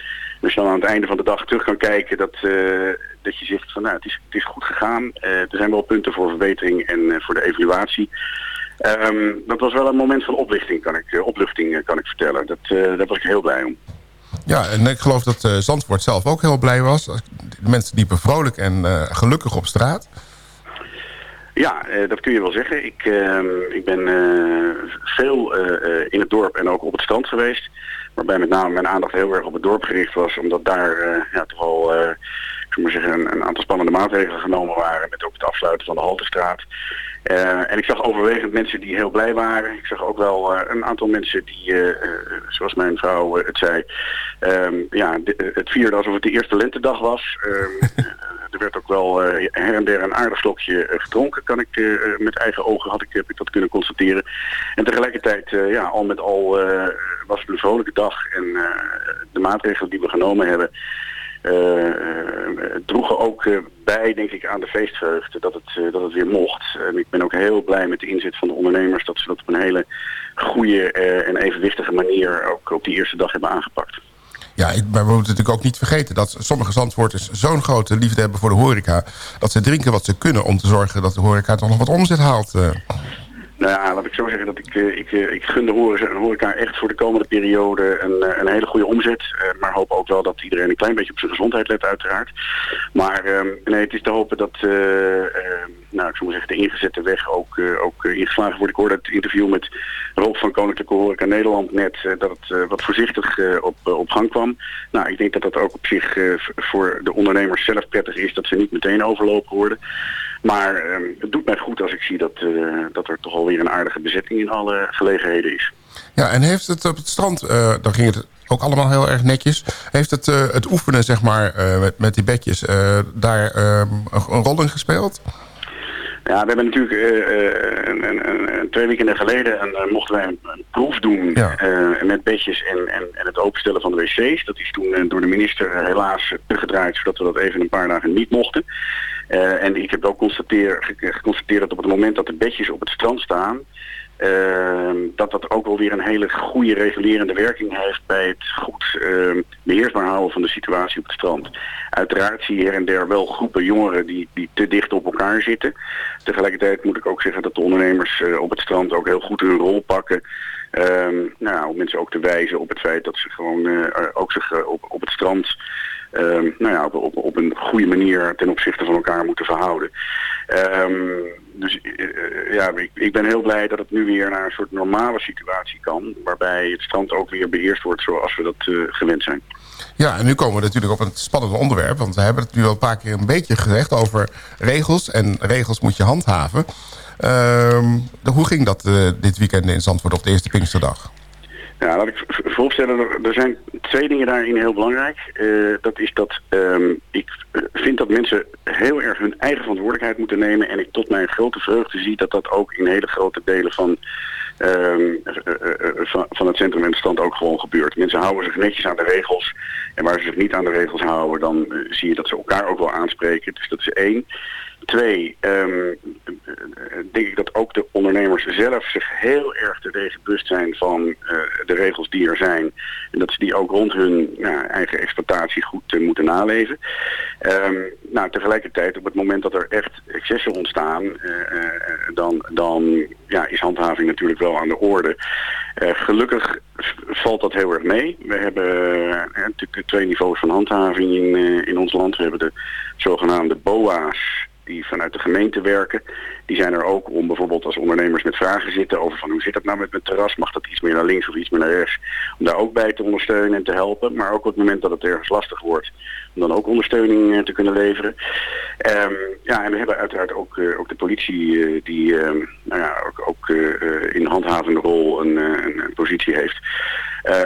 Dus dan aan het einde van de dag terug kan kijken dat, uh, dat je zegt van nou het is, het is goed gegaan. Uh, er zijn wel punten voor verbetering en uh, voor de evaluatie. Um, dat was wel een moment van oplichting, kan ik, opluchting kan ik vertellen. Dat, daar was ik heel blij om. Ja, en ik geloof dat Zandvoort zelf ook heel blij was. De mensen liepen vrolijk en gelukkig op straat. Ja, dat kun je wel zeggen. Ik, ehm, ik ben veel in het dorp en ook op het strand geweest. Waarbij met name mijn aandacht heel erg op het dorp gericht was. Omdat daar ja, toch uh, ik zeggen, een, een, aantal spannende maatregelen genomen waren. Met ook het afsluiten van de Haltestraat. Uh, en ik zag overwegend mensen die heel blij waren. Ik zag ook wel uh, een aantal mensen die, uh, zoals mijn vrouw het zei, um, ja, de, het vierde alsof het de eerste lentedag was. Um, er werd ook wel her en der een aardig slokje gedronken, kan ik met eigen ogen had ik, heb ik dat kunnen constateren. En tegelijkertijd, ja, al met al was het een vrolijke dag en de maatregelen die we genomen hebben, droegen ook uh, bij, denk ik, aan de feestvreugde dat het, dat het weer mocht. En ik ben ook heel blij met de inzet van de ondernemers dat ze dat op een hele goede en evenwichtige manier ook op die eerste dag hebben aangepakt. Ja, maar we moeten natuurlijk ook niet vergeten dat sommige zandwoorders zo'n grote liefde hebben voor de horeca. Dat ze drinken wat ze kunnen om te zorgen dat de horeca toch nog wat omzet haalt. Nou ja, laat ik zo zeggen dat ik, ik, ik gun de horeca echt voor de komende periode een, een hele goede omzet. maar hoop ook wel dat iedereen een klein beetje op zijn gezondheid let uiteraard. Maar nee, het is te hopen dat nou, ik zou maar zeggen, de ingezette weg ook, ook ingeslagen wordt. Ik hoorde het interview met Rob van Koninklijke Horeca Nederland net dat het wat voorzichtig op, op gang kwam. Nou, ik denk dat dat ook op zich voor de ondernemers zelf prettig is dat ze niet meteen overlopen worden. Maar um, het doet mij goed als ik zie dat, dat er toch alweer een aardige bezetting in alle gelegenheden is. Ja, en heeft het op het strand, dan ging het ook allemaal heel erg netjes. Heeft het, het oefenen zeg maar, met, met die bedjes daar ehm, een rol in gespeeld? Ja, we hebben natuurlijk een, een, een, twee weken geleden een, mochten wij een, proef doen ja. met bedjes en, en, en, het openstellen van de wc's. Dat is toen door de minister helaas teruggedraaid, zodat we dat even een paar dagen niet mochten. Uh, en ik heb ook geconstateerd dat op het moment dat de bedjes op het strand staan... Uh, dat dat ook wel weer een hele goede regulerende werking heeft bij het goed uh, beheersbaar houden van de situatie op het strand. Uiteraard zie je her en der wel groepen jongeren die, die te dicht op elkaar zitten. Tegelijkertijd moet ik ook zeggen dat de ondernemers uh, op het strand ook heel goed hun rol pakken. Um, nou, om mensen ook te wijzen op het feit dat ze gewoon ook zich op, op het strand nou ja, op, op, een goede manier ten opzichte van elkaar moeten verhouden. Um, dus uh, ja, ik, ik, ben heel blij dat het nu weer naar een soort normale situatie kan. Waarbij het strand ook weer beheerst wordt zoals we dat uh, gewend zijn. Ja, en nu komen we natuurlijk op een spannend onderwerp. Want we hebben het nu al een paar keer een beetje gezegd over regels. En regels moet je handhaven. Uh, hoe ging dat dit weekend in Zandvoort op de eerste Pinksterdag? Ja, laat ik voorstellen, er zijn twee dingen daarin heel belangrijk. Uh, dat is dat um, ik vind dat mensen heel erg hun eigen verantwoordelijkheid moeten nemen. En ik tot mijn grote vreugde zie dat dat ook in hele grote delen van ehm, eh, eh, eh, van, het centrum en de stand ook gewoon gebeurt. Mensen houden zich netjes aan de regels. En waar ze zich niet aan de regels houden, dan eh, zie je dat ze elkaar ook wel aanspreken. Dus dat is één. Twee, ehm, eh, denk ik dat ook de ondernemers zelf zich heel erg terdege bewust zijn van eh, de regels die er zijn. En dat ze die ook rond hun eigen exploitatie goed eh, moeten naleven. Ehm, nou, tegelijkertijd, op het moment dat er echt excessen ontstaan, eh, dan, dan ja, is handhaving natuurlijk wel aan de orde. Gelukkig valt dat heel erg mee. We hebben natuurlijk twee niveaus van handhaving in, in ons land. We hebben de zogenaamde BOA's die vanuit de gemeente werken. Die zijn er ook om bijvoorbeeld als ondernemers met vragen zitten over van hoe zit dat nou met mijn terras? Mag dat iets meer naar links of iets meer naar rechts? Om daar ook bij te ondersteunen en te helpen. Maar ook op het moment dat het ergens lastig wordt, om dan ook ondersteuning eh, te kunnen leveren. Ehm, ja, en we hebben uiteraard ook, eh, ook de politie eh, die ehm, nou ja, ook, ook eh, in handhavende rol een, een, positie heeft.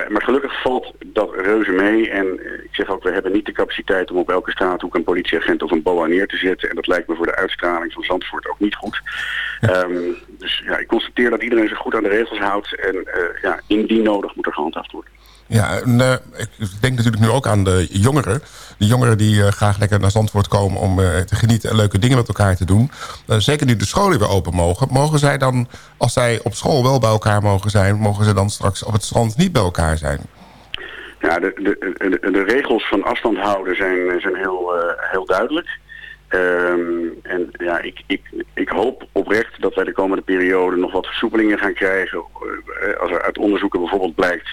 Maar gelukkig valt dat reuze mee. En ik zeg ook, we hebben niet de capaciteit om op elke straathoek een politieagent of een BOA neer te zetten. En dat lijkt me voor de uitstraling van Zandvoort ook niet goed. Ehm, dus ja, ik constateer dat iedereen zich goed aan de regels houdt. En eh, ja, indien nodig moet er gehandhaafd worden. Ja, en, eh, ik denk natuurlijk nu ook aan de jongeren. De jongeren die eh, graag lekker naar Zandvoort komen om te genieten en leuke dingen met elkaar te doen. Zeker nu de scholen weer open mogen. Mogen zij dan, als zij op school wel bij elkaar mogen zijn... mogen ze dan straks op het strand niet bij elkaar zijn? Ja, de, de, de, de regels van afstand houden zijn, zijn heel, heel duidelijk. Ehm, en ja, ik, ik, ik hoop oprecht dat wij de komende periode nog wat versoepelingen gaan krijgen. Eh, als er uit onderzoeken bijvoorbeeld blijkt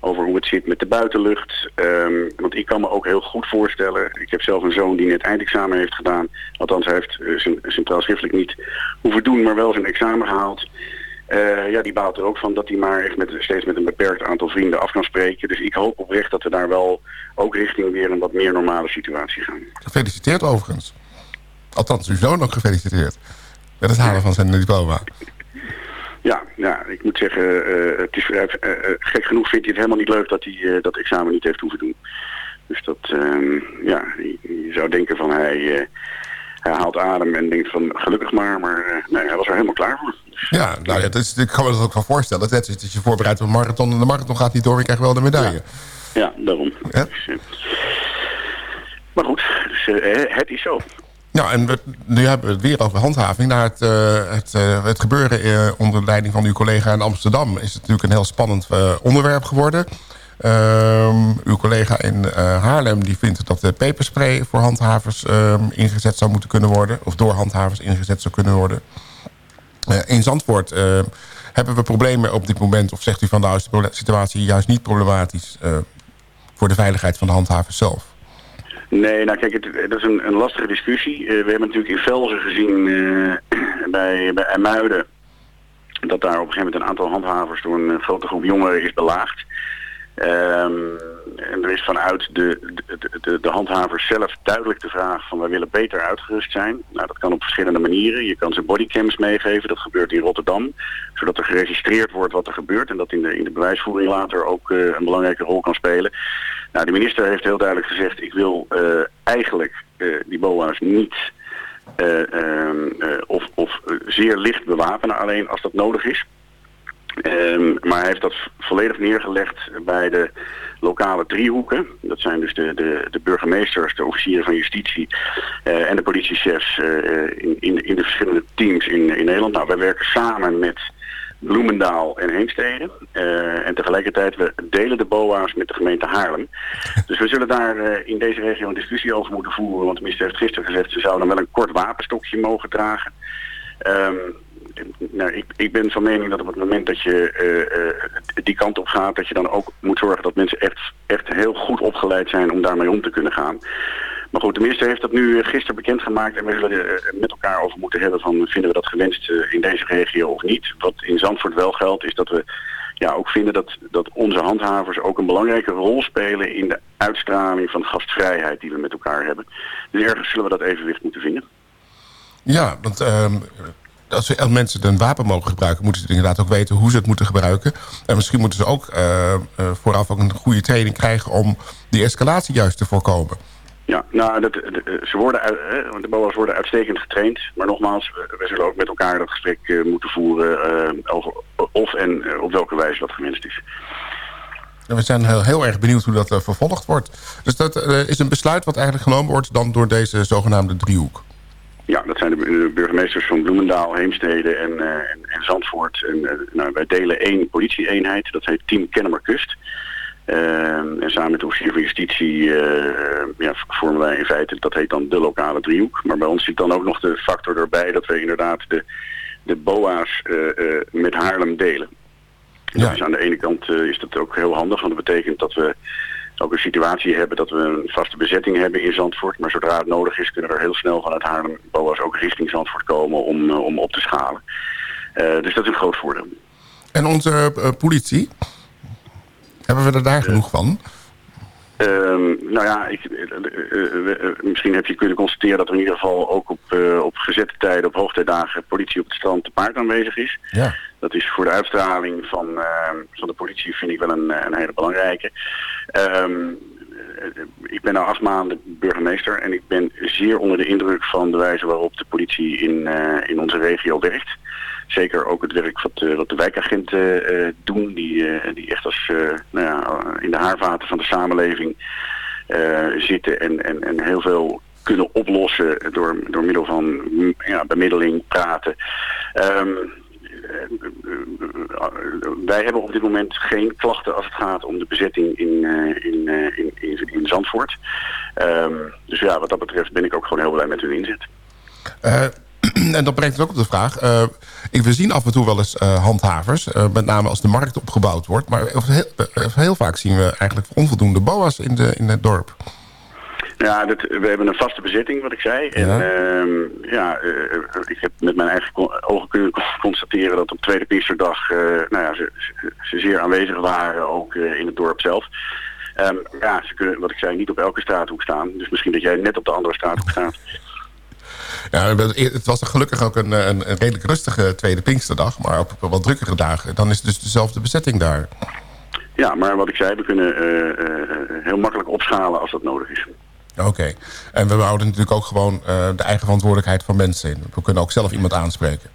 over hoe het zit met de buitenlucht. Ehm, want ik kan me ook heel goed voorstellen, ik heb zelf een zoon die net eindexamen heeft gedaan. Althans, hij heeft eh, zijn centraal schriftelijk niet hoeven doen, maar wel zijn examen gehaald. Eh, ja, die baalt er ook van dat hij maar echt met, steeds met een beperkt aantal vrienden af kan spreken. Dus ik hoop oprecht dat we daar wel ook richting weer een wat meer normale situatie gaan. Gefeliciteerd overigens. Althans, uw zoon ook gefeliciteerd. Met het halen van zijn diploma. Ja, ja ik moet zeggen, eh, het is, eh, eh, gek genoeg vindt hij het helemaal niet leuk dat hij dat examen niet heeft hoeven doen. Dus dat, ehm, ja, je, je zou denken van hij, hij haalt adem en denkt van gelukkig maar, maar nee, hij was er helemaal klaar voor. Ja, nou ja, dat is, ik kan me dat ook wel voorstellen. Het is als je voorbereidt op een marathon en de marathon gaat niet door je krijgt wel de medaille. Ja, daarom. Ja. Dus, maar goed, dus, het is zo. En we, nu hebben we het weer over handhaving. Na het, eh, het, eh, het gebeuren eh, onder leiding van uw collega in Amsterdam... is het natuurlijk een heel spannend onderwerp geworden. Ehm, uw collega in Haarlem die vindt dat de peperspray voor handhavers ehm, ingezet zou moeten kunnen worden. Of door handhavers ingezet zou kunnen worden. In Zandvoort eh, hebben we problemen op dit moment. Of zegt u van nou de situatie juist niet problematisch... voor de veiligheid van de handhavers zelf? Nee, nou kijk, het, dat is een, een lastige discussie. Eh, we hebben natuurlijk in Velzen gezien eh, bij, bij IJmuiden... dat daar op een gegeven moment een aantal handhavers door een eh, grote groep jongeren is belaagd. Ehm, en er is vanuit de, de, de, de handhavers zelf duidelijk de vraag van wij willen beter uitgerust zijn. Nou, dat kan op verschillende manieren. Je kan ze bodycams meegeven, dat gebeurt in Rotterdam. Zodat er geregistreerd wordt wat er gebeurt en dat in de, in de bewijsvoering later ook een belangrijke rol kan spelen. Nou, de minister heeft heel duidelijk gezegd ik wil eh, eigenlijk eh, die BOA's niet eh, ehm, eh, of, of zeer licht bewapenen, alleen als dat nodig is. Ehm, maar hij heeft dat volledig neergelegd bij de lokale driehoeken. Dat zijn dus de, de, de burgemeesters, de officieren van justitie en de politiechefs in, in, de, in de verschillende teams in, in Nederland. Nou, wij werken samen met Bloemendaal en Heemstede. Eh, en tegelijkertijd, we delen de BOA's met de gemeente Haarlem. Dus we zullen daar eh, in deze regio een discussie over moeten voeren. Want de minister heeft gisteren gezegd, ze zouden wel een kort wapenstokje mogen dragen. Ehm, nou, ik, ik ben van mening dat op het moment dat je eh, die kant op gaat, dat je dan ook moet zorgen dat mensen echt, echt heel goed opgeleid zijn om daarmee om te kunnen gaan. Maar goed, de minister heeft dat nu eh, gisteren bekendgemaakt en we zullen er eh, met elkaar over moeten hebben van vinden we dat gewenst eh, in deze regio of niet. Wat in Zandvoort wel geldt is dat we ja, ook vinden dat, dat onze handhavers ook een belangrijke rol spelen in de uitstraling van gastvrijheid die we met elkaar hebben. Dus ergens zullen we dat evenwicht moeten vinden. Ja, want ehm, als, mensen een wapen mogen gebruiken... moeten ze inderdaad ook weten hoe ze het moeten gebruiken. En misschien moeten ze ook eh, eh, vooraf ook een goede training krijgen... om die escalatie juist te voorkomen. Ja, nou, dat, de- ze worden, want de BOA's worden uitstekend getraind. Maar nogmaals, we, we zullen ook met elkaar dat gesprek eh, moeten voeren eh, over of en eh, op welke wijze dat gewenst is. En we zijn heel, heel erg benieuwd hoe dat eh, vervolgd wordt. Dus dat eh, is een besluit wat eigenlijk genomen wordt dan door deze zogenaamde driehoek. Ja, dat zijn de, de burgemeesters van Bloemendaal, Heemstede en, eh, en, en Zandvoort. En, eh, nou, wij delen één politieeenheid, dat heet Team Kennemer Kust. Eh, en samen met de officier van justitie eh, ja, vormen wij in feite, dat heet dan de lokale driehoek. Maar bij ons zit dan ook nog de factor erbij dat we inderdaad de, de BOA's eh, eh, met Haarlem delen. Dat is aan de ene kant is dat ook heel handig, want dat betekent dat we ook een situatie hebben dat we een vaste bezetting hebben in Zandvoort. Maar zodra het nodig is, kunnen er heel snel vanuit Haarlem BOA's ook richting Zandvoort komen om, om op te schalen. Dus dat is een groot voordeel. En onze politie, hebben we er daar genoeg van? Ehm, nou ja, ik, eh, eh, eh, misschien heb je kunnen constateren dat er in ieder geval ook op, op gezette tijden, op hoogtijdagen, politie op het strand te paard aanwezig is. Ja. Dat is voor de uitstraling van, eh, van de politie vind ik wel een, een hele belangrijke. Ehm, eh, ik ben nu acht maanden burgemeester en ik ben zeer onder de indruk van de wijze waarop de politie in, eh, in onze regio werkt. Zeker ook het werk wat, eh, wat de wijkagenten eh, doen, die, eh, die echt als, eh, nou ja, in de haarvaten van de samenleving eh, zitten en, en, en heel veel kunnen oplossen door, door middel van ja, bemiddeling, praten. Ehm, eh, wij hebben op dit moment geen klachten als het gaat om de bezetting in, eh, in, eh, in, in, in Zandvoort. Ehm, dus ja, wat dat betreft ben ik ook gewoon heel blij met hun inzet. Eh, en dat brengt het ook op de vraag. eh, we zien af en toe wel eens eh, handhavers. eh, met name als de markt opgebouwd wordt. Maar heel, eh, heel vaak zien we eigenlijk onvoldoende boa's in, de, in het dorp. Ja, dat, we hebben een vaste bezetting, wat ik zei. En Ja. ehm, ja, eh, ik heb met mijn eigen ogen kunnen con- constateren dat op tweede Pinksterdag eh, nou ja, ze, ze, ze zeer aanwezig waren, ook eh, in het dorp zelf. Ehm, ja, ze kunnen, wat ik zei, niet op elke straathoek staan. Dus misschien dat jij net op de andere straathoek staat. Ja, het was gelukkig ook een, een, een redelijk rustige tweede Pinksterdag. Maar op wat drukkere dagen. Dan is het dus dezelfde bezetting daar. Ja, maar wat ik zei, we kunnen heel makkelijk opschalen als dat nodig is. Oké. En we houden natuurlijk ook gewoon eh, de eigen verantwoordelijkheid van mensen in. We kunnen ook zelf iemand aanspreken.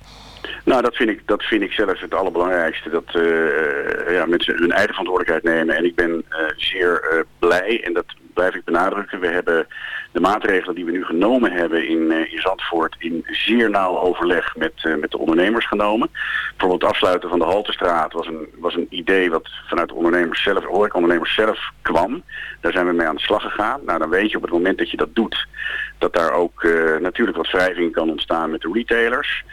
Nou, dat vind ik, dat vind ik zelf het allerbelangrijkste. Dat eh, ja, mensen hun eigen verantwoordelijkheid nemen. En ik ben eh, zeer eh, blij, en dat blijf ik benadrukken. We hebben de maatregelen die we nu genomen hebben in, eh, in Zandvoort... in zeer nauw overleg met, eh, met de ondernemers genomen. Bijvoorbeeld het afsluiten van de Haltestraat was een, was een idee... wat vanuit de ondernemers zelf, horecaondernemers zelf kwam. Daar zijn we mee aan de slag gegaan. Nou, dan weet je op het moment dat je dat doet... dat daar ook eh, natuurlijk wat wrijving kan ontstaan met de retailers...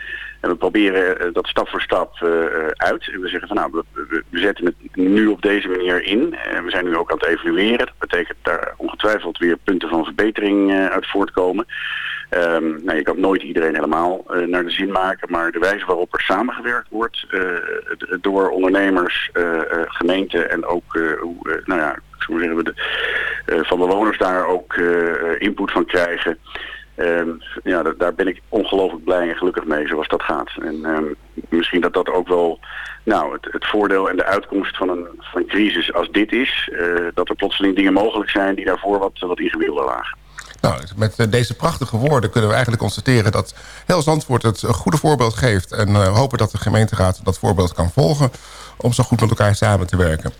En we proberen eh, dat stap voor stap eh, eh, uit. En we zeggen van nou, we, zetten het nu op deze manier in. En we zijn nu ook aan het evalueren. Dat betekent daar ongetwijfeld weer punten van verbetering uit voortkomen. Ehm, nou, je kan nooit iedereen helemaal naar de zin maken, maar de wijze waarop er samengewerkt wordt door ondernemers, gemeenten en ook hoe, nou ja, zeggen we de, van bewoners daar ook input van krijgen. Ehm, ja, da- daar ben ik ongelooflijk blij en gelukkig mee zoals dat gaat. En ehm, misschien dat dat ook wel nou, het, het voordeel en de uitkomst van een, van crisis als dit is. eh, dat er plotseling dingen mogelijk zijn die daarvoor wat, wat ingewikkelder lagen. Nou, met eh, deze prachtige woorden kunnen we eigenlijk constateren... dat heel Zandvoort het goede voorbeeld geeft. En eh, hopen dat de gemeenteraad dat voorbeeld kan volgen... om zo goed met elkaar samen te werken.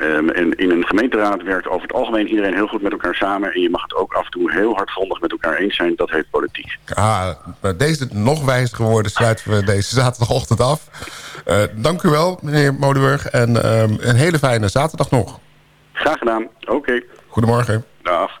Ehm, en in een gemeenteraad werkt over het algemeen iedereen heel goed met elkaar samen. En je mag het ook af en toe heel hardgrondig met elkaar eens zijn. Dat heet politiek. Ah, deze nog wijzige woorden sluiten we deze zaterdagochtend af. Eh, dank u wel, meneer Modeburg. En ehm, een hele fijne zaterdag nog. Graag gedaan. Oké. Goedemorgen. Dag.